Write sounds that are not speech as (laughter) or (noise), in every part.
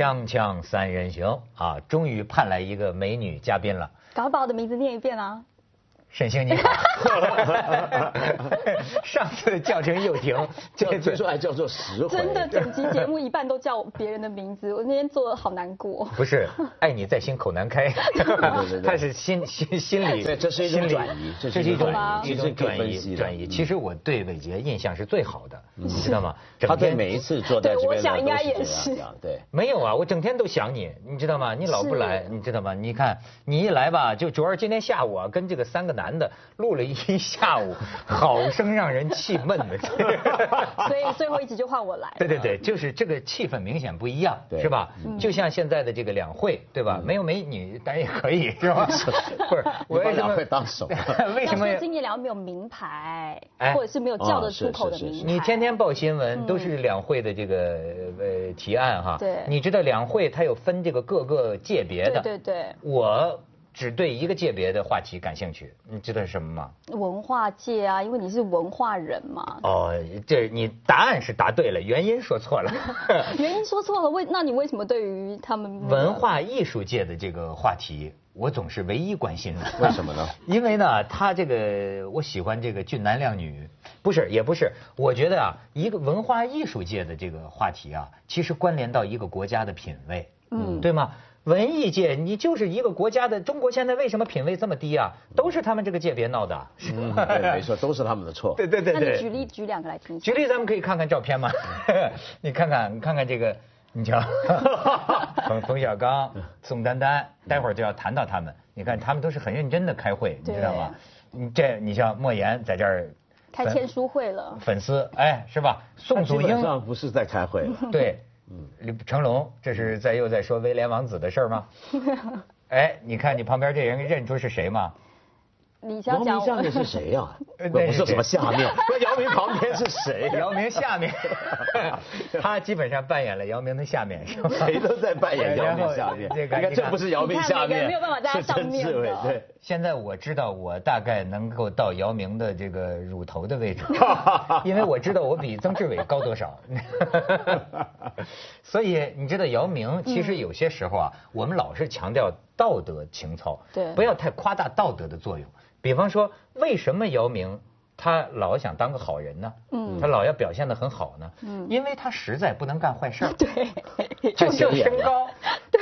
锵锵三人行啊，终于盼来一个美女嘉宾了。赶快把我的名字念一遍啊！沈星你好，(laughs) 上次叫成又停，这次说还叫做实惠。真的，整集节目一半都叫别人的名字，我那天做的好难过。不是，爱你在心口难开，他是心心心里，对，这是一种转移，这是一种一种转移转移。其实我对伟杰印象是最好的，你知道吗？(laughs) 他对每一次坐在这边我想应该也是。对，没有啊，我整天都想你，你知道吗？你老不来，你知道吗？你看你一来吧，就主要是今天下午啊，跟这个三个男的录了一下午，好生让人气闷的。(laughs) 所以最后一集就换我来。对对对，就是这个气氛明显不一样，是吧？就像现在的这个两会，对吧？没有美女，当然也可以，是吧？不是，我为什么会当首？(laughs) 为什么今年两会没有名牌，或者是没有叫得出口的名牌？你天天报新闻都是两会的这个呃提案哈。对。你知道两会它有分这个各个界别的。对对对。我。只对一个界别的话题感兴趣，你知道是什么吗？文化界啊，因为你是文化人嘛。哦，这你答案是答对了，原因说错了。(laughs) 原因说错了，为那你为什么对于他们文化艺术界的这个话题，我总是唯一关心的？(laughs) 为什么呢？(laughs) 因为呢，他这个我喜欢这个俊男靓女，不是也不是，我觉得啊，一个文化艺术界的这个话题啊，其实关联到一个国家的品位，嗯，对吗？文艺界，你就是一个国家的。中国现在为什么品位这么低啊？都是他们这个界别闹的。嗯，对，没错，都是他们的错。对对对对。那你举例举两个来听。举例，咱们可以看看照片吗？(laughs) 你看看，你看看这个，你瞧，(laughs) 冯冯小刚、宋丹丹，待会儿就要谈到他们。你看，他们都是很认真的开会，你知道吗？你这，你像莫言在这儿开签书会了。粉丝，哎，是吧？宋祖英不是在开会。对。嗯，成龙，这是在又在说威廉王子的事儿吗？(laughs) 哎，你看你旁边这人认出是谁吗？你想讲下面是谁呀？(laughs) 不是什么下面，说姚明旁边是谁？姚明下面，他基本上扮演了姚明的下面，是吧？谁都在扮演姚明下面。你看，这不是姚明下面，没有办法在上面对，现在我知道我大概能够到姚明的这个乳头的位置，(laughs) 因为我知道我比曾志伟高多少。(laughs) 所以你知道姚明，其实有些时候啊，我们老是强调道德情操，对，不要太夸大道德的作用。比方说，为什么姚明他老想当个好人呢？嗯，他老要表现的很好呢？嗯，因为他实在不能干坏事儿。(laughs) 对，就就身高，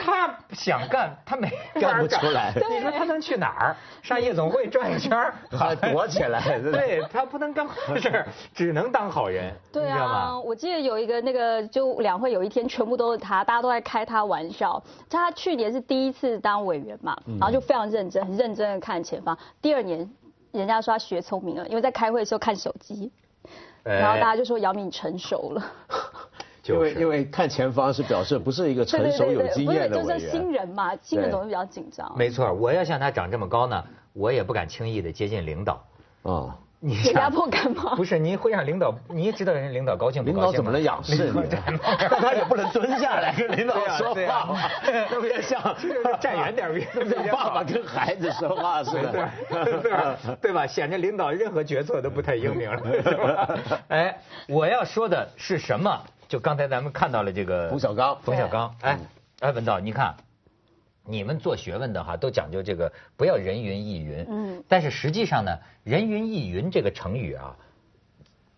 他想干，他没干不出来。你说他能去哪儿？上夜总会转一圈儿，(laughs) 躲起来。(laughs) 对他不能干坏事儿，只能当好人。对啊，我记得有一个那个，就两会有一天全部都是他，大家都在开他玩笑。他去年是第一次当委员嘛，然后就非常认真，很认真的看前方。第二年，人家说他学聪明了，因为在开会的时候看手机，然后大家就说姚明成熟了。(laughs) 因为因为看前方是表示不是一个成熟有经验的委员，就是新人嘛，新人总是比较紧张。没错，我要像他长这么高呢，我也不敢轻易的接近领导。啊。你压迫感吗？不是，你会让领导，你也知道人家领导高兴不高兴？领导怎么能仰视你？(laughs) 他也不能蹲下来跟领导说话，(laughs) 特别像站远点儿，(laughs) 爸爸跟孩子说话似的，对吧？显得领导任何决策都不太英明了。哎，我要说的是什么？就刚才咱们看到了这个冯小刚，冯小刚，哎，哎，文道，你看。你们做学问的哈，都讲究这个不要人云亦云。嗯。但是实际上呢，人云亦云这个成语啊，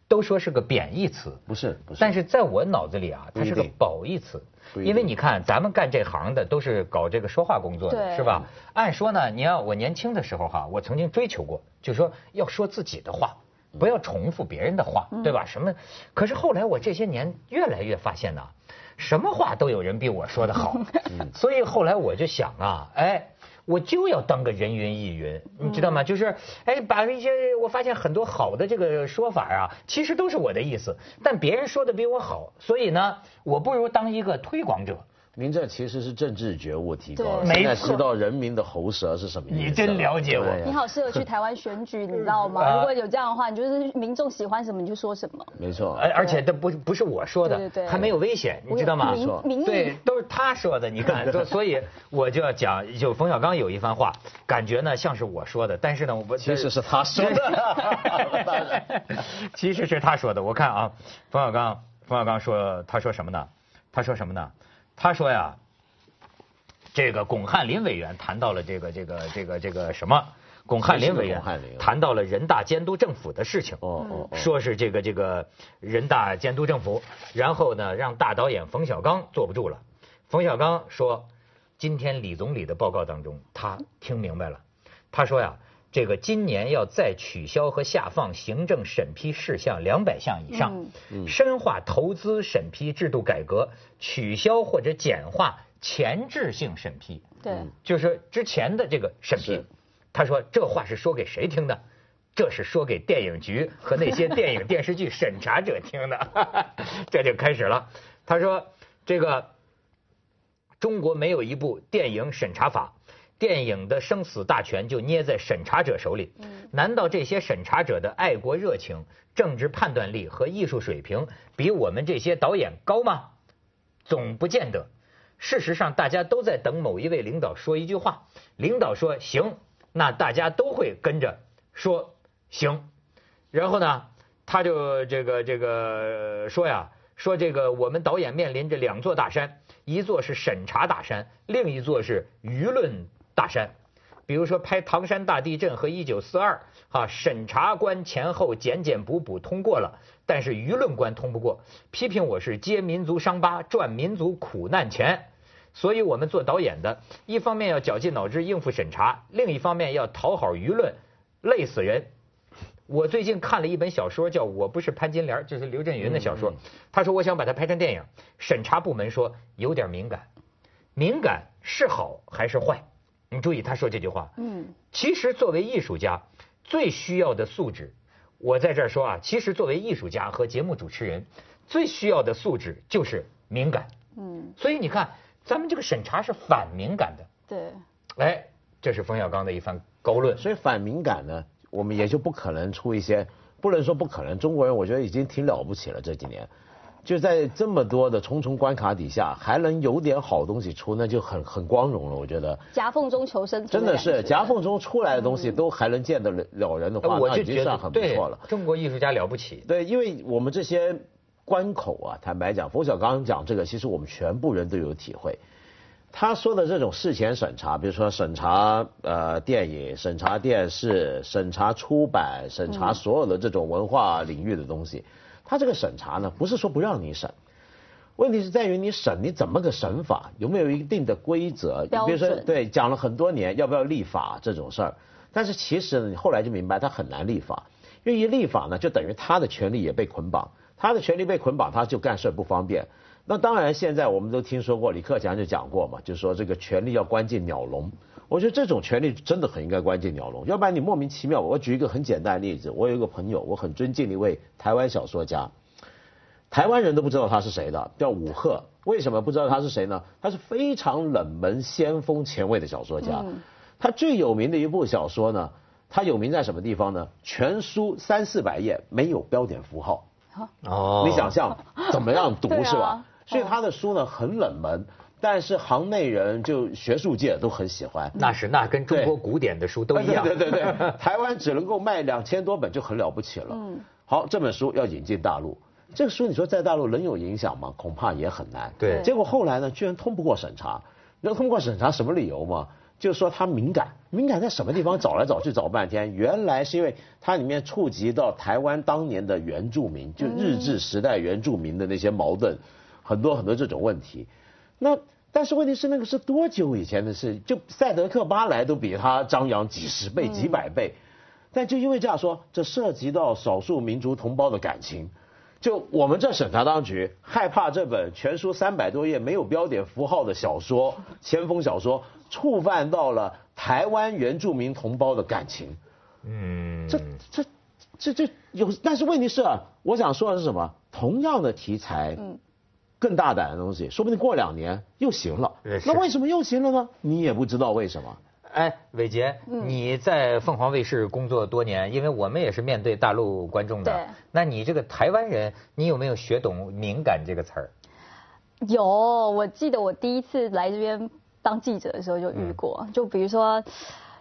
都说是个贬义词。不是，不是。但是在我脑子里啊，它是个褒义词。因为你看，咱们干这行的都是搞这个说话工作的，是吧？按说呢，你要我年轻的时候哈，我曾经追求过，就说要说自己的话，不要重复别人的话，对吧？什么？可是后来我这些年越来越发现呢。什么话都有人比我说的好，所以后来我就想啊，哎，我就要当个人云亦云，你知道吗？就是，哎，把一些我发现很多好的这个说法啊，其实都是我的意思，但别人说的比我好，所以呢，我不如当一个推广者。您这其实是政治觉悟提高了，现在知道人民的喉舌是什么意思。你真了解我。你好适合去台湾选举，(laughs) 你知道吗？如果有这样的话，你就是民众喜欢什么你就说什么。没错，而而且这不不是我说的，还没有危险，你知道吗？对，都是他说的。你看，(laughs) 所以我就要讲，就冯小刚有一番话，感觉呢像是我说的，但是呢，我其实是他说的。(laughs) 其实是他说的。我看啊，冯小刚，冯小刚说，他说什么呢？他说什么呢？他说呀，这个巩汉林委员谈到了这个这个这个这个什么？巩汉林委员谈到了人大监督政府的事情，哦哦，说是这个这个人大监督政府，然后呢让大导演冯小刚坐不住了。冯小刚说，今天李总理的报告当中，他听明白了，他说呀。这个今年要再取消和下放行政审批事项两百项以上，深化投资审批制度改革，取消或者简化前置性审批。对，就是之前的这个审批。他说这话是说给谁听的？这是说给电影局和那些电影电视剧审查者听的。(laughs) 这就开始了。他说这个中国没有一部电影审查法。电影的生死大权就捏在审查者手里。难道这些审查者的爱国热情、政治判断力和艺术水平比我们这些导演高吗？总不见得。事实上，大家都在等某一位领导说一句话，领导说行，那大家都会跟着说行。然后呢，他就这个这个说呀，说这个我们导演面临着两座大山，一座是审查大山，另一座是舆论。大山，比如说拍唐山大地震和一九四二，哈，审查官前后检检补补通过了，但是舆论官通不过，批评我是揭民族伤疤赚民族苦难钱，所以我们做导演的，一方面要绞尽脑汁应付审查，另一方面要讨好舆论，累死人。我最近看了一本小说，叫我不是潘金莲，就是刘震云的小说，他说我想把它拍成电影，审查部门说有点敏感，敏感是好还是坏？你注意，他说这句话。嗯，其实作为艺术家，最需要的素质，我在这儿说啊，其实作为艺术家和节目主持人，最需要的素质就是敏感。嗯，所以你看，咱们这个审查是反敏感的。对。哎，这是冯小刚的一番高论。所以反敏感呢，我们也就不可能出一些，不能说不可能。中国人我觉得已经挺了不起了，这几年。就在这么多的重重关卡底下，还能有点好东西出，那就很很光荣了。我觉得夹缝中求生，真的是夹缝中出来的东西都还能见得了人的话，那已经算很不错了。中国艺术家了不起。对，因为我们这些关口啊，坦白讲，冯小刚讲这个，其实我们全部人都有体会。他说的这种事前审查，比如说审查呃电影、审查电视、审查出版、审查所有的这种文化领域的东西。他这个审查呢，不是说不让你审，问题是在于你审你怎么个审法，有没有一定的规则？比如说，对，讲了很多年要不要立法这种事儿，但是其实呢，你后来就明白他很难立法，因为一立法呢，就等于他的权利也被捆绑，他的权利被捆绑，他就干事不方便。那当然，现在我们都听说过，李克强就讲过嘛，就说这个权力要关进鸟笼。我觉得这种权利真的很应该关进鸟笼，要不然你莫名其妙。我举一个很简单的例子，我有一个朋友，我很尊敬的一位台湾小说家，台湾人都不知道他是谁的，叫武赫。为什么不知道他是谁呢？他是非常冷门、先锋、前卫的小说家。他最有名的一部小说呢，他有名在什么地方呢？全书三四百页没有标点符号。哦，你想象怎么样 (laughs) 读是吧？所以他的书呢很冷门。但是行内人就学术界都很喜欢，那是那跟中国古典的书都一样。对对对，(laughs) 台湾只能够卖两千多本就很了不起了。嗯，好，这本书要引进大陆，这个书你说在大陆能有影响吗？恐怕也很难。对，结果后来呢，居然通不过审查。能通过审查什么理由吗？就是说它敏感，敏感在什么地方？找来找去找半天，原来是因为它里面触及到台湾当年的原住民，就日治时代原住民的那些矛盾，很多很多这种问题。那但是问题是那个是多久以前的事？就赛德克巴莱都比他张扬几十倍、几百倍。但就因为这样说，这涉及到少数民族同胞的感情，就我们这审查当局害怕这本全书三百多页没有标点符号的小说、先锋小说触犯到了台湾原住民同胞的感情。嗯，这这这这有，但是问题是啊，我想说的是什么？同样的题材。嗯。更大胆的东西，说不定过两年又行了。那为什么又行了呢？你也不知道为什么。哎，伟杰，你在凤凰卫视工作多年，因为我们也是面对大陆观众的。那你这个台湾人，你有没有学懂“敏感”这个词儿？有，我记得我第一次来这边当记者的时候就遇过。就比如说。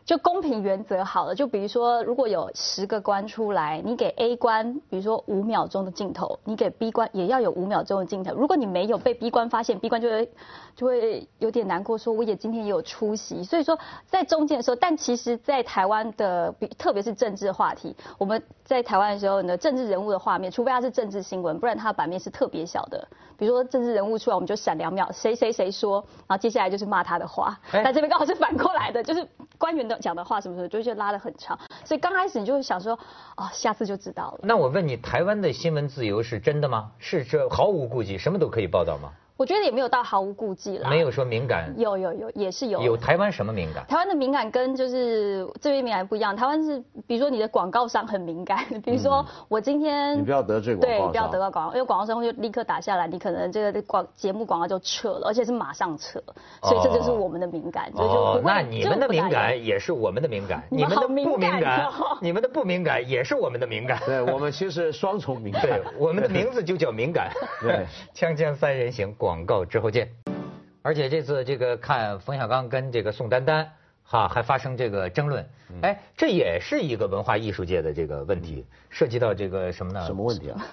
就公平原则好了，就比如说，如果有十个关出来，你给 A 关，比如说五秒钟的镜头，你给 B 关也要有五秒钟的镜头。如果你没有被 B 关发现，B 关就会就会有点难过，说我也今天也有出席。所以说在中间的时候，但其实，在台湾的，特别是政治话题，我们在台湾的时候呢，政治人物的画面，除非他是政治新闻，不然他的版面是特别小的。比如说政治人物出来，我们就闪两秒，谁谁谁说，然后接下来就是骂他的话。那这边刚好是反过来的，就是官员的。讲的话什么什么，就就拉得很长，所以刚开始你就会想说，哦，下次就知道了。那我问你，台湾的新闻自由是真的吗？是这毫无顾忌，什么都可以报道吗？我觉得也没有到毫无顾忌了，没有说敏感，有有有也是有。有台湾什么敏感？台湾的敏感跟就是这边敏感不一样。台湾是比如说你的广告商很敏感，(laughs) 比如说我今天你不要得罪广告对，不要得到广告，因为广告商会立刻打下来，你可能这个广节目广告就撤了，而且是马上撤，所以这就是我们的敏感。哦，那你们的敏感也是我们的敏感，你们的不敏感，(laughs) 你们的不敏感也是我们的敏感。对我们其实双重敏感，对我们的名字就叫敏感。对，(laughs) 锵锵三人行，广告之后见。而且这次这个看冯小刚跟这个宋丹丹哈还发生这个争论，哎，这也是一个文化艺术界的这个问题，涉及到这个什么呢？什么问题啊？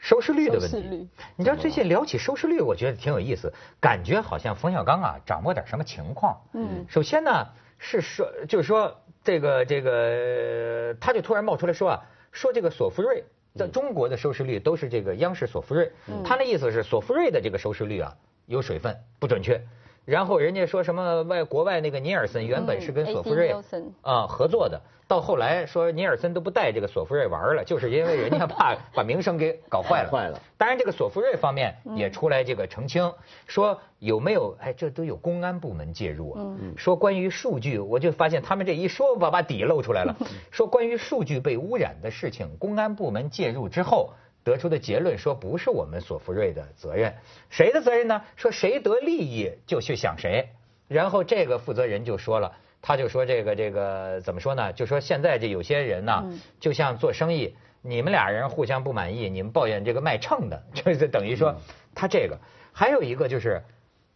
收视率的问题。你知道最近聊起收视率，我觉得挺有意思，感觉好像冯小刚啊掌握点什么情况。嗯。首先呢是说，就是说这个这个，他就突然冒出来说啊，说这个索福瑞在中国的收视率都是这个央视索福瑞，他那意思是索福瑞的这个收视率啊。有水分不准确，然后人家说什么外国外那个尼尔森原本是跟索福瑞啊合作的，到后来说尼尔森都不带这个索福瑞玩了，就是因为人家怕 (laughs) 把名声给搞坏了。坏了。当然这个索福瑞方面也出来这个澄清，说有没有哎这都有公安部门介入啊？说关于数据，我就发现他们这一说把把底露出来了，(laughs) 说关于数据被污染的事情，公安部门介入之后。得出的结论说不是我们索福瑞的责任，谁的责任呢？说谁得利益就去想谁。然后这个负责人就说了，他就说这个这个怎么说呢？就说现在这有些人呢，就像做生意，你们俩人互相不满意，你们抱怨这个卖秤的，(laughs) 就是等于说他这个。还有一个就是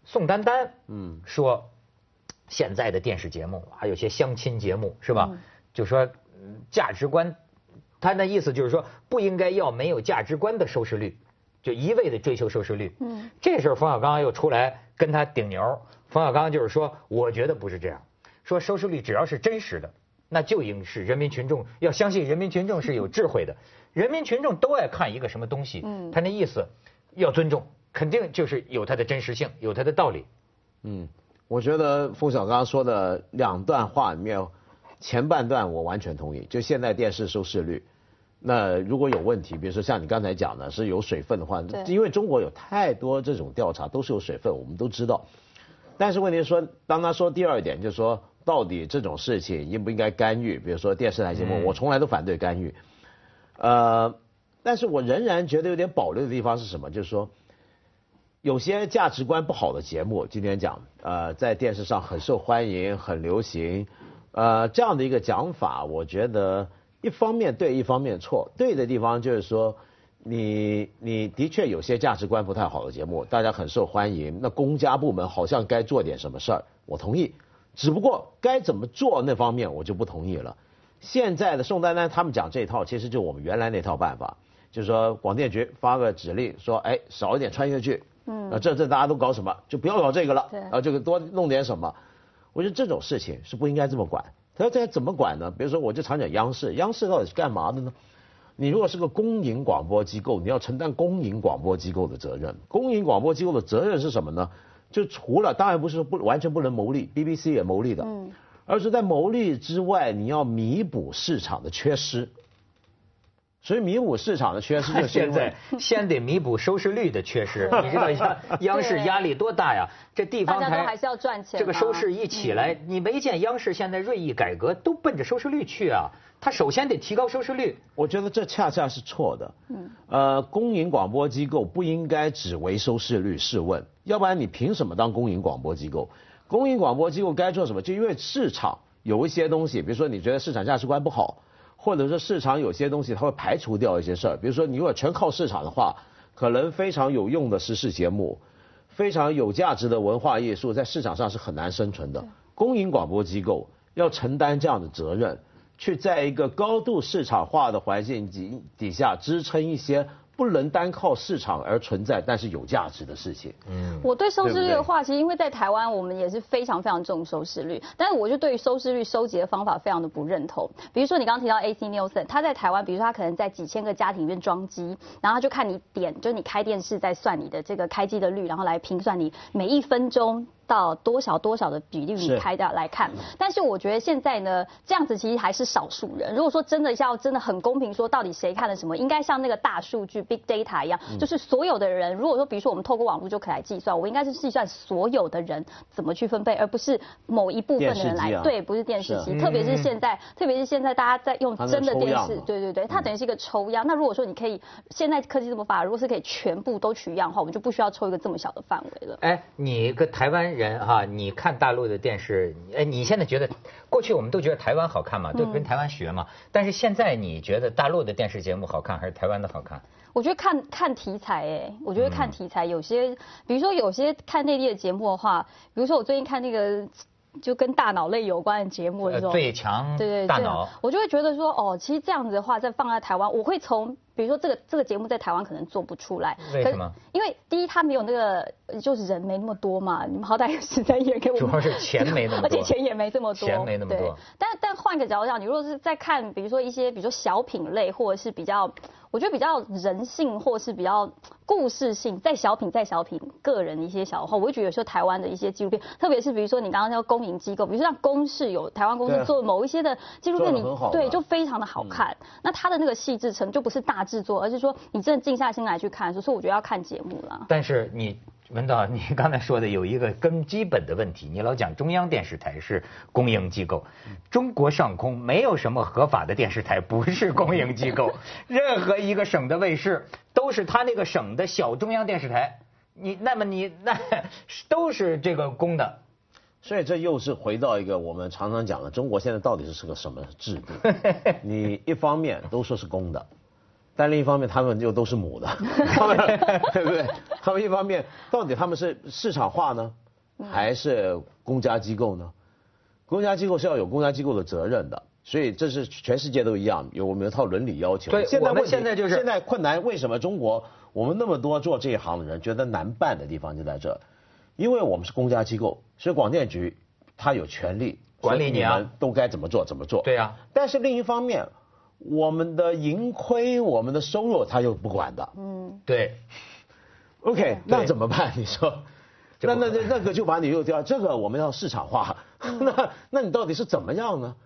宋丹丹，嗯，说现在的电视节目还有些相亲节目是吧？就说价值观。他那意思就是说，不应该要没有价值观的收视率，就一味的追求收视率。嗯，这时候冯小刚又出来跟他顶牛。冯小刚就是说，我觉得不是这样，说收视率只要是真实的，那就应是人民群众要相信人民群众是有智慧的，人民群众都爱看一个什么东西。嗯，他那意思要尊重，肯定就是有它的真实性，有它的道理。嗯，我觉得冯小刚说的两段话里面，前半段我完全同意，就现在电视收视率。那如果有问题，比如说像你刚才讲的，是有水分的话，因为中国有太多这种调查都是有水分，我们都知道。但是问题是说，当他说第二点，就是说到底这种事情应不应该干预？比如说电视台节目，我从来都反对干预。呃，但是我仍然觉得有点保留的地方是什么？就是说，有些价值观不好的节目，今天讲，呃，在电视上很受欢迎、很流行，呃，这样的一个讲法，我觉得。一方面对，一方面错。对的地方就是说，你你的确有些价值观不太好的节目，大家很受欢迎。那公家部门好像该做点什么事儿，我同意。只不过该怎么做那方面我就不同意了。现在的宋丹丹他们讲这套，其实就我们原来那套办法，就是说广电局发个指令说，哎，少一点穿越剧。嗯。啊，这这大家都搞什么？就不要搞这个了。对。啊，这个多弄点什么？我觉得这种事情是不应该这么管。他这怎么管呢？比如说，我就常讲央视，央视到底是干嘛的呢？你如果是个公营广播机构，你要承担公营广播机构的责任。公营广播机构的责任是什么呢？就除了当然不是不完全不能牟利，BBC 也牟利的，嗯，而是在牟利之外，你要弥补市场的缺失。所以弥补市场的缺失，(laughs) 就现在先得弥补收视率的缺失。(laughs) 你知道一下 (laughs) 央视压力多大呀？这地方台还是要赚钱。这个收视一起来，你没见央视现在锐意改革，都奔着收视率去啊？他首先得提高收视率。我觉得这恰恰是错的。嗯。呃，公营广播机构不应该只为收视率。试问，要不然你凭什么当公营广播机构？公营广播机构该做什么？就因为市场有一些东西，比如说你觉得市场价值观不好。或者说市场有些东西它会排除掉一些事儿，比如说你如果全靠市场的话，可能非常有用的时事节目，非常有价值的文化艺术在市场上是很难生存的。公营广播机构要承担这样的责任，去在一个高度市场化的环境底底下支撑一些。不能单靠市场而存在，但是有价值的事情。嗯，我对收视率的话，其实因为在台湾，我们也是非常非常重收视率，但是我就对于收视率收集的方法非常的不认同。比如说你刚刚提到 AC Nielsen，他在台湾，比如说他可能在几千个家庭里面装机，然后他就看你点，就你开电视在算你的这个开机的率，然后来评算你每一分钟。到多少多少的比例你开的来看，但是我觉得现在呢，这样子其实还是少数人。如果说真的要真的很公平，说到底谁看了什么，应该像那个大数据 big data 一样，就是所有的人，如果说比如说我们透过网络就可以来计算，我应该是计算所有的人怎么去分配，而不是某一部分的人来对，不是电视机，特别是现在，特别是现在大家在用真的电视，对对对，它等于是一个抽样。那如果说你可以，现在科技这么发达，如果是可以全部都取样的话，我们就不需要抽一个这么小的范围了。哎，你个台湾人哈，你。看大陆的电视，哎，你现在觉得过去我们都觉得台湾好看嘛，都跟台湾学嘛。但是现在你觉得大陆的电视节目好看还是台湾的好看？我觉得看看题材，哎，我觉得看题材，有些比如说有些看内地的节目的话，比如说我最近看那个就跟大脑类有关的节目的时候，最强对对大脑，我就会觉得说，哦，其实这样子的话，再放在台湾，我会从。比如说这个这个节目在台湾可能做不出来，为什么？因为第一他没有那个，就是人没那么多嘛，你们好歹有时间演给我。主要是钱没那么多，(laughs) 而且钱也没这么多。钱没那么多。但但换个角度讲，你如果是在看，比如说一些，比如说小品类，或者是比较，我觉得比较人性，或是比较故事性，在小品在小品，个人一些小话，我会觉得有时候台湾的一些纪录片，特别是比如说你刚刚说公营机构，比如说像公视有台湾公司做某一些的纪录片，你对就非常的好看。那它的那个细致程就不是大制作，而是说。你真的静下心来去看，所以我觉得要看节目了。但是你文导，你刚才说的有一个根基本的问题，你老讲中央电视台是公营机构，中国上空没有什么合法的电视台不是公营机构，(laughs) 任何一个省的卫视都是他那个省的小中央电视台，你那么你那都是这个公的，所以这又是回到一个我们常常讲的，中国现在到底是是个什么制度？(laughs) 你一方面都说是公的。但另一方面，他们又都是母的，(laughs) 对不对？他们一方面到底他们是市场化呢，还是公家机构呢？公家机构是要有公家机构的责任的，所以这是全世界都一样，有我们一套伦理要求。对，现在现在就是现在困难，为什么中国我们那么多做这一行的人觉得难办的地方就在这？因为我们是公家机构，所以广电局他有权利管理你啊，都该怎么做怎么做。对呀。但是另一方面。我们的盈亏，我们的收入，他又不管的。嗯，对。OK，那怎么办？你说，(laughs) 那那那那个就把你又掉，这个我们要市场化。(laughs) 那那你到底是怎么样呢？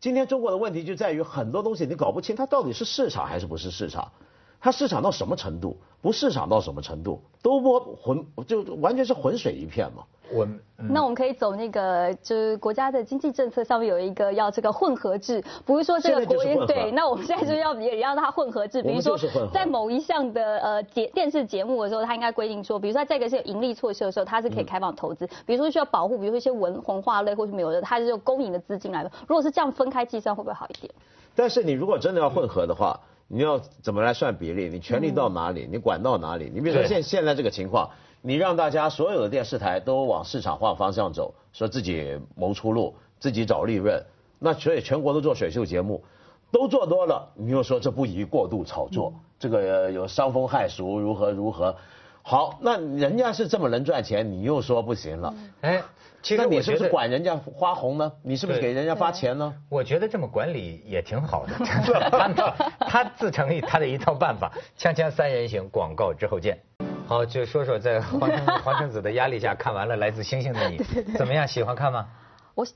今天中国的问题就在于很多东西你搞不清，它到底是市场还是不是市场？它市场到什么程度？不市场到什么程度？都不浑，就完全是浑水一片嘛。我那我们可以走那个，就是国家的经济政策上面有一个要这个混合制，不是说这个国营对。那我们现在就要也让它混合制，比如说在某一项的呃节电视节目的时候，它应该规定说，比如说在这个是有盈利措施的时候，它是可以开放投资。比如说需要保护，比如说一些文文化类或是没有的，它是用公营的资金来的。如果是这样分开计算，会不会好一点？但是你如果真的要混合的话，你要怎么来算比例？你权力到哪里？你管到哪里？你比如说现现在这个情况。你让大家所有的电视台都往市场化方向走，说自己谋出路，自己找利润，那所以全国都做选秀节目，都做多了，你又说这不宜过度炒作，这个有伤风害俗，如何如何？好，那人家是这么能赚钱，你又说不行了？哎，其实你是不是管人家花红呢？你是不是给人家发钱呢？我觉得这么管理也挺好的，(laughs) 他他自成他的一套办法。锵锵三人行，广告之后见。好，就说说在黄黄成子的压力下看完了《来自星星的你》，怎么样？喜欢看吗？我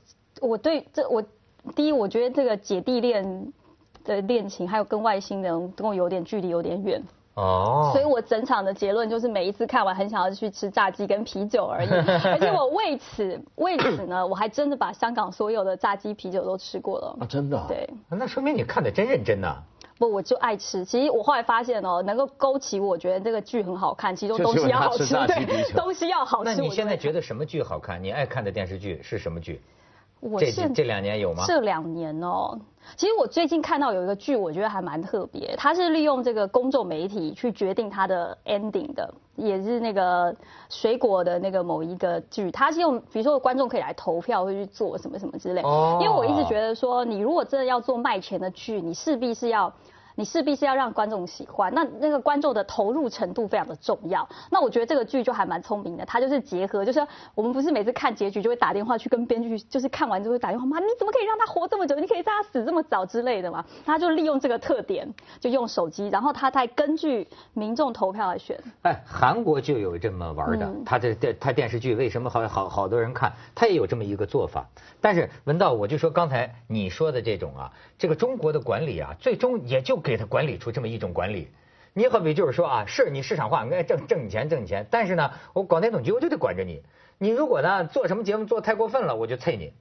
我对这我第一，我觉得这个姐弟恋的恋情，还有跟外星人跟我有点距离，有点远。哦。所以我整场的结论就是，每一次看完很想要去吃炸鸡跟啤酒而已。(laughs) 而且我为此为此呢，我还真的把香港所有的炸鸡啤酒都吃过了。啊，真的？对。那说明你看的真认真呐。不，我就爱吃。其实我后来发现哦，能够勾起我觉得这个剧很好看，其中东西要好吃，对，(laughs) 东西要好吃。那你现在觉得什么剧好看？你爱看的电视剧是什么剧？我这这两年有吗？这两年哦。其实我最近看到有一个剧，我觉得还蛮特别。它是利用这个公众媒体去决定它的 ending 的，也是那个水果的那个某一个剧。它是用，比如说观众可以来投票，会去做什么什么之类。哦。因为我一直觉得说，你如果真的要做卖钱的剧，你势必是要。你势必是要让观众喜欢，那那个观众的投入程度非常的重要。那我觉得这个剧就还蛮聪明的，它就是结合，就是我们不是每次看结局就会打电话去跟编剧，就是看完之后打电话妈，你怎么可以让他活这么久？你可以让他死这么早之类的嘛？他就利用这个特点，就用手机，然后他再根据民众投票来选。哎，韩国就有这么玩的，他的电他电视剧为什么好好好多人看？他也有这么一个做法。但是文道，我就说刚才你说的这种啊，这个中国的管理啊，最终也就。给他管理出这么一种管理，你好比就是说啊，是你市场化应该挣挣你钱挣你钱，但是呢，我广电总局我就得管着你，你如果呢做什么节目做太过分了，我就啐你，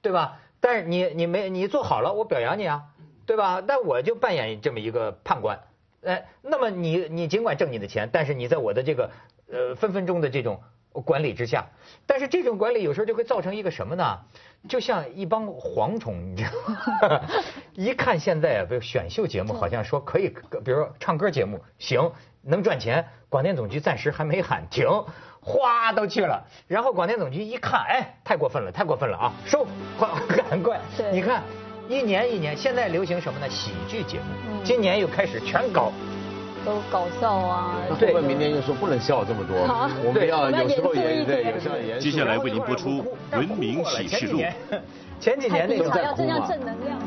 对吧？但是你你没你做好了，我表扬你啊，对吧？但我就扮演这么一个判官，哎，那么你你尽管挣你的钱，但是你在我的这个呃分分钟的这种。管理之下，但是这种管理有时候就会造成一个什么呢？就像一帮蝗虫，你知道吗？(laughs) 一看现在啊，比如选秀节目，好像说可以，比如说唱歌节目行，能赚钱，广电总局暂时还没喊停，哗都去了。然后广电总局一看，哎，太过分了，太过分了啊，收，赶快。你看，一年一年，现在流行什么呢？喜剧节目，今年又开始全搞。都搞笑啊！对，明年又说不能笑这么多，我们要有时候也对，有时候也。接下来为您播出《文明启示录》。前几年那个要这样正能量。